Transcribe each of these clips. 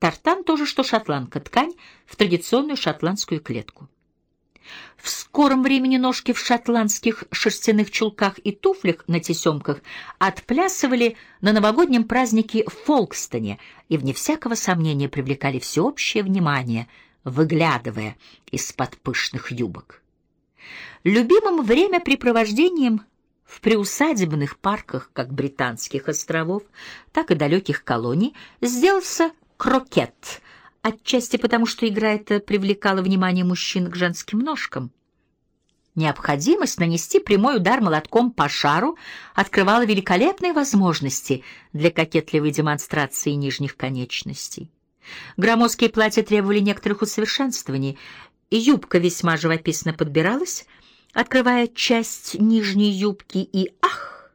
Тартан тоже, что шотландка, ткань в традиционную шотландскую клетку. В скором времени ножки в шотландских шерстяных чулках и туфлях на тесемках отплясывали на новогоднем празднике в Фолкстоне и, вне всякого сомнения, привлекали всеобщее внимание, выглядывая из-под пышных юбок. Любимым времяпрепровождением в приусадебных парках как британских островов, так и далеких колоний сделался крокет, отчасти потому, что игра эта привлекала внимание мужчин к женским ножкам. Необходимость нанести прямой удар молотком по шару открывала великолепные возможности для кокетливой демонстрации нижних конечностей. Громоздкие платья требовали некоторых усовершенствований, и юбка весьма живописно подбиралась, открывая часть нижней юбки и ах,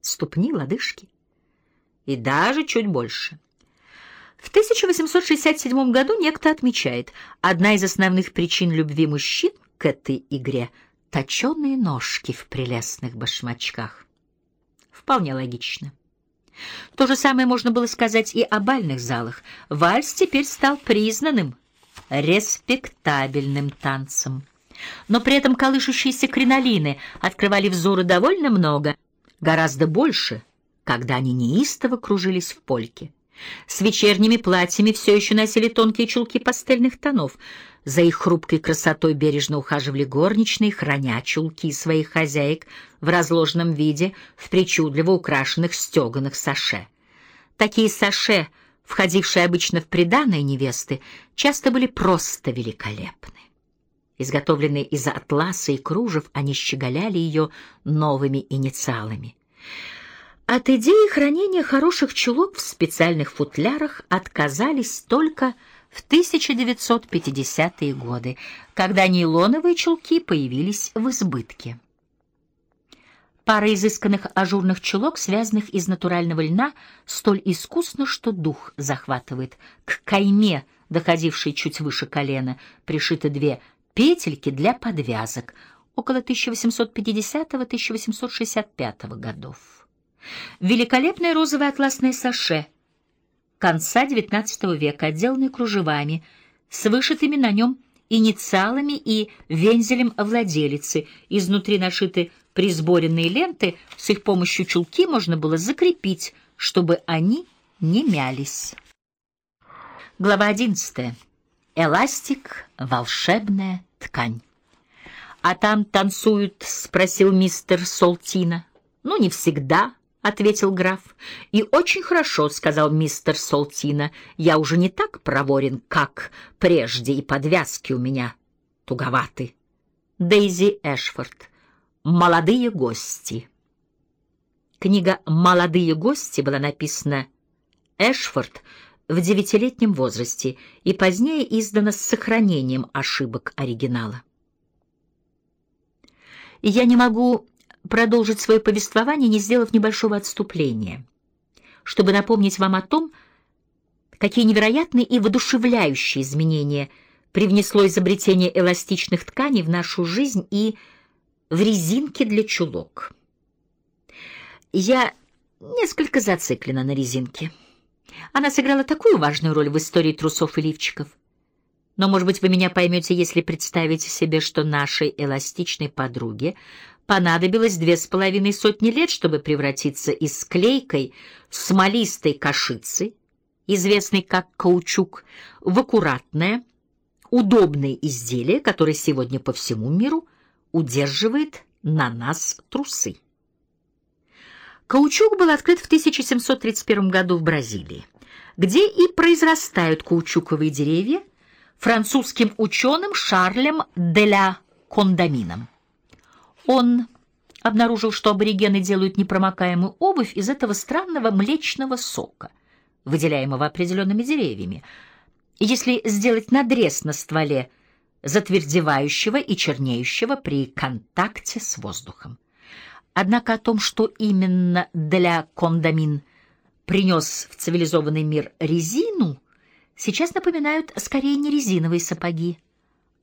ступни, лодыжки и даже чуть больше. В 1867 году некто отмечает, одна из основных причин любви мужчин к этой игре — точеные ножки в прелестных башмачках. Вполне логично. То же самое можно было сказать и о бальных залах. Вальс теперь стал признанным, респектабельным танцем. Но при этом колышущиеся кринолины открывали взоры довольно много, гораздо больше, когда они неистово кружились в польке. С вечерними платьями все еще носили тонкие чулки пастельных тонов. За их хрупкой красотой бережно ухаживали горничные, храня чулки своих хозяек в разложенном виде в причудливо украшенных стеганых саше. Такие саше, входившие обычно в приданое невесты, часто были просто великолепны. Изготовленные из атласа и кружев, они щеголяли ее новыми инициалами. От идеи хранения хороших чулок в специальных футлярах отказались только в 1950-е годы, когда нейлоновые чулки появились в избытке. Пара изысканных ажурных чулок, связанных из натурального льна, столь искусно, что дух захватывает. К кайме, доходившей чуть выше колена, пришиты две петельки для подвязок около 1850-1865 годов. Великолепное розовое атласное саше конца XIX века, отделанное кружевами, с вышитыми на нем инициалами и вензелем владелицы, изнутри нашиты присборенные ленты, с их помощью чулки можно было закрепить, чтобы они не мялись. Глава 11. Эластик — волшебная ткань. «А там танцуют?» — спросил мистер Солтина. «Ну, не всегда», — ответил граф. «И очень хорошо», — сказал мистер Солтина. «Я уже не так проворен, как прежде, и подвязки у меня туговаты». Дейзи Эшфорд. «Молодые гости». Книга «Молодые гости» была написана Эшфорд в девятилетнем возрасте и позднее издана с сохранением ошибок оригинала. Я не могу продолжить свое повествование, не сделав небольшого отступления, чтобы напомнить вам о том, какие невероятные и воодушевляющие изменения привнесло изобретение эластичных тканей в нашу жизнь и в резинки для чулок. Я несколько зациклена на резинке. Она сыграла такую важную роль в истории трусов и лифчиков. Но, может быть, вы меня поймете, если представите себе, что нашей эластичной подруге понадобилось две с половиной сотни лет, чтобы превратиться из склейкой смолистой кашицы, известной как каучук, в аккуратное, удобное изделие, которое сегодня по всему миру удерживает на нас трусы. Каучук был открыт в 1731 году в Бразилии, где и произрастают каучуковые деревья французским ученым Шарлем де ля Кондамином. Он обнаружил, что аборигены делают непромокаемую обувь из этого странного млечного сока, выделяемого определенными деревьями. Если сделать надрез на стволе, затвердевающего и чернеющего при контакте с воздухом. Однако о том, что именно для кондамин принес в цивилизованный мир резину, сейчас напоминают скорее не резиновые сапоги,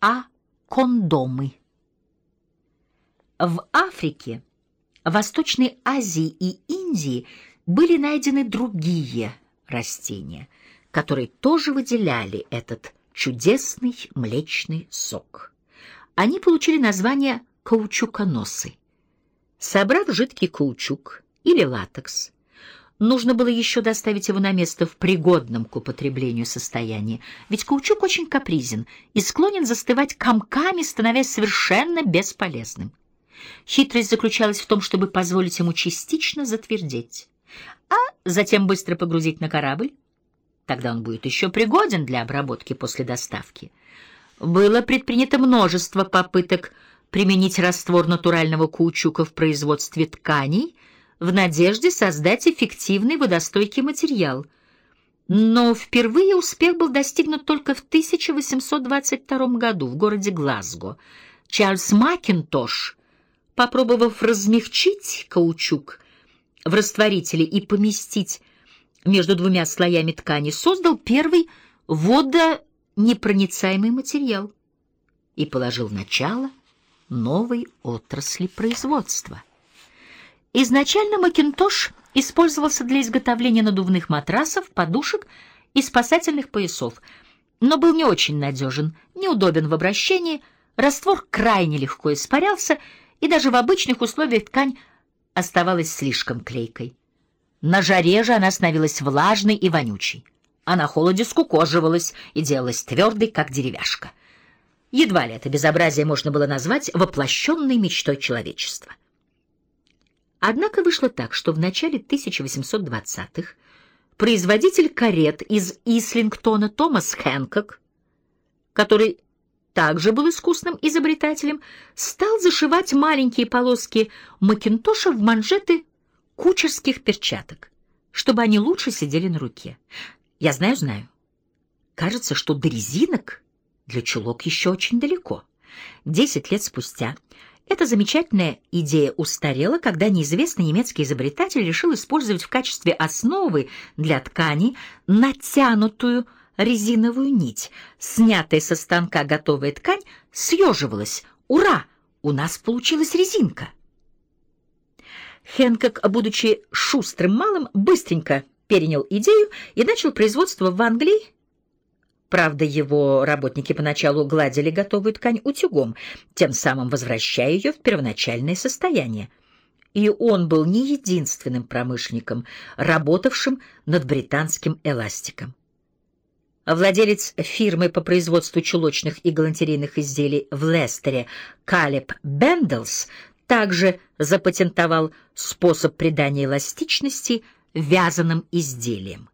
а кондомы. В Африке, Восточной Азии и Индии были найдены другие растения, которые тоже выделяли этот чудесный млечный сок. Они получили название каучуконосы. Собрав жидкий каучук или латекс, нужно было еще доставить его на место в пригодном к употреблению состоянии, ведь каучук очень капризен и склонен застывать комками, становясь совершенно бесполезным. Хитрость заключалась в том, чтобы позволить ему частично затвердеть, а затем быстро погрузить на корабль. Тогда он будет еще пригоден для обработки после доставки. Было предпринято множество попыток применить раствор натурального каучука в производстве тканей в надежде создать эффективный водостойкий материал. Но впервые успех был достигнут только в 1822 году в городе Глазго. Чарльз Макинтош попробовав размягчить каучук в растворителе и поместить между двумя слоями ткани, создал первый водонепроницаемый материал и положил начало новой отрасли производства. Изначально Макинтош использовался для изготовления надувных матрасов, подушек и спасательных поясов, но был не очень надежен, неудобен в обращении, раствор крайне легко испарялся, и даже в обычных условиях ткань оставалась слишком клейкой. На жаре же она становилась влажной и вонючей, а на холоде скукоживалась и делалась твердой, как деревяшка. Едва ли это безобразие можно было назвать воплощенной мечтой человечества. Однако вышло так, что в начале 1820-х производитель карет из Ислингтона Томас Хэнкок, который также был искусным изобретателем, стал зашивать маленькие полоски макинтоша в манжеты кучерских перчаток, чтобы они лучше сидели на руке. Я знаю, знаю. Кажется, что до резинок для чулок еще очень далеко. Десять лет спустя эта замечательная идея устарела, когда неизвестный немецкий изобретатель решил использовать в качестве основы для ткани натянутую резиновую нить. Снятая со станка готовая ткань съеживалась. Ура! У нас получилась резинка. Хэнкок, будучи шустрым малым, быстренько перенял идею и начал производство в Англии. Правда, его работники поначалу гладили готовую ткань утюгом, тем самым возвращая ее в первоначальное состояние. И он был не единственным промышленником, работавшим над британским эластиком. Владелец фирмы по производству чулочных и галантерейных изделий в Лестере Калеб Бендлс также запатентовал способ придания эластичности вязаным изделиям.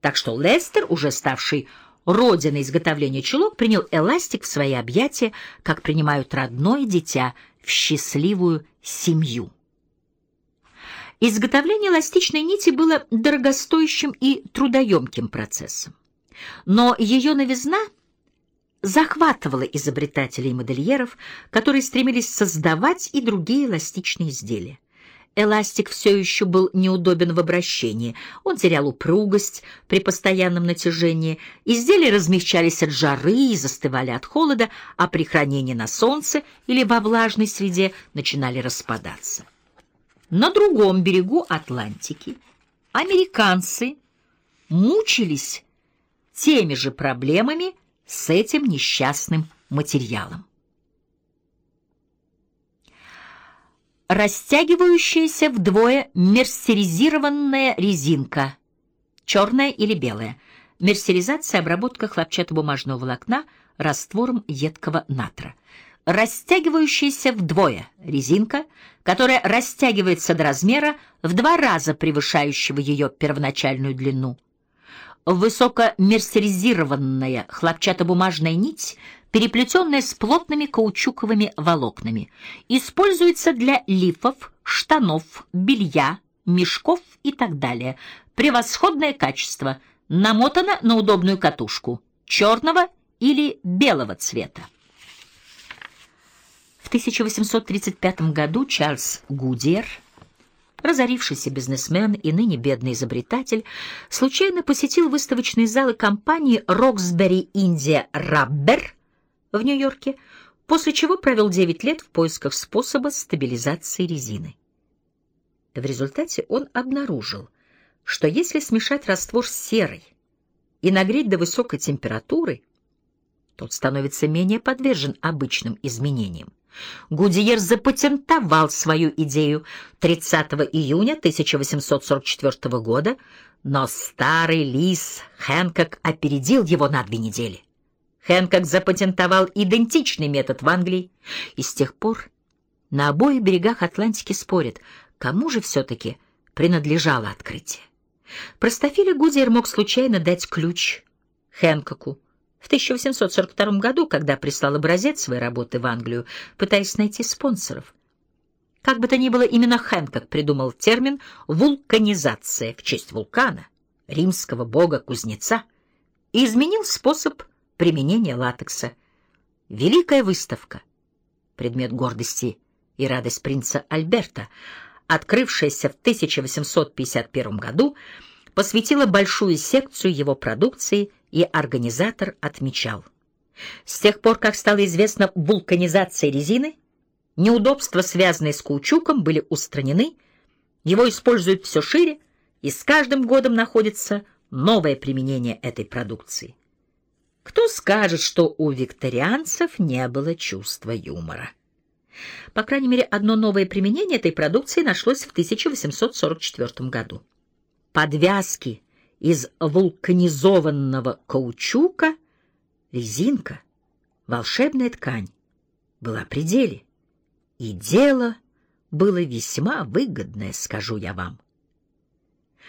Так что Лестер, уже ставший родиной изготовления чулок, принял эластик в свои объятия, как принимают родное дитя в счастливую семью. Изготовление эластичной нити было дорогостоящим и трудоемким процессом. Но ее новизна захватывала изобретателей и модельеров, которые стремились создавать и другие эластичные изделия. Эластик все еще был неудобен в обращении, он терял упругость при постоянном натяжении, изделия размягчались от жары и застывали от холода, а при хранении на солнце или во влажной среде начинали распадаться. На другом берегу Атлантики американцы мучились теми же проблемами с этим несчастным материалом. Растягивающаяся вдвое мерсеризированная резинка, черная или белая. Мерсеризация – обработка хлопчатобумажного волокна раствором едкого натра. Растягивающаяся вдвое резинка, которая растягивается до размера в два раза превышающего ее первоначальную длину – высокомерсеризированная хлопчатобумажная нить, переплетенная с плотными каучуковыми волокнами, используется для лифов, штанов, белья, мешков и так далее. Превосходное качество, намотано на удобную катушку, черного или белого цвета. В 1835 году Чарльз Гудьер разорившийся бизнесмен и ныне бедный изобретатель, случайно посетил выставочные залы компании Roxbury India Rubber в Нью-Йорке, после чего провел 9 лет в поисках способа стабилизации резины. В результате он обнаружил, что если смешать раствор с серой и нагреть до высокой температуры, тот становится менее подвержен обычным изменениям. Гудиер запатентовал свою идею 30 июня 1844 года, но старый лис Хэнкок опередил его на две недели. Хэнкок запатентовал идентичный метод в Англии, и с тех пор на обоих берегах Атлантики спорят, кому же все-таки принадлежало открытие. Простофиле Гудиер мог случайно дать ключ Хэнкоку, в 1842 году, когда прислал образец своей работы в Англию, пытаясь найти спонсоров. Как бы то ни было, именно Хэнкок придумал термин «вулканизация» в честь вулкана, римского бога-кузнеца, и изменил способ применения латекса. Великая выставка, предмет гордости и радость принца Альберта, открывшаяся в 1851 году, посвятила большую секцию его продукции и организатор отмечал. С тех пор, как стало известно вулканизация резины, неудобства, связанные с каучуком, были устранены, его используют все шире, и с каждым годом находится новое применение этой продукции. Кто скажет, что у викторианцев не было чувства юмора? По крайней мере, одно новое применение этой продукции нашлось в 1844 году. Подвязки из вулканизованного каучука резинка, волшебная ткань, была при деле. И дело было весьма выгодное, скажу я вам.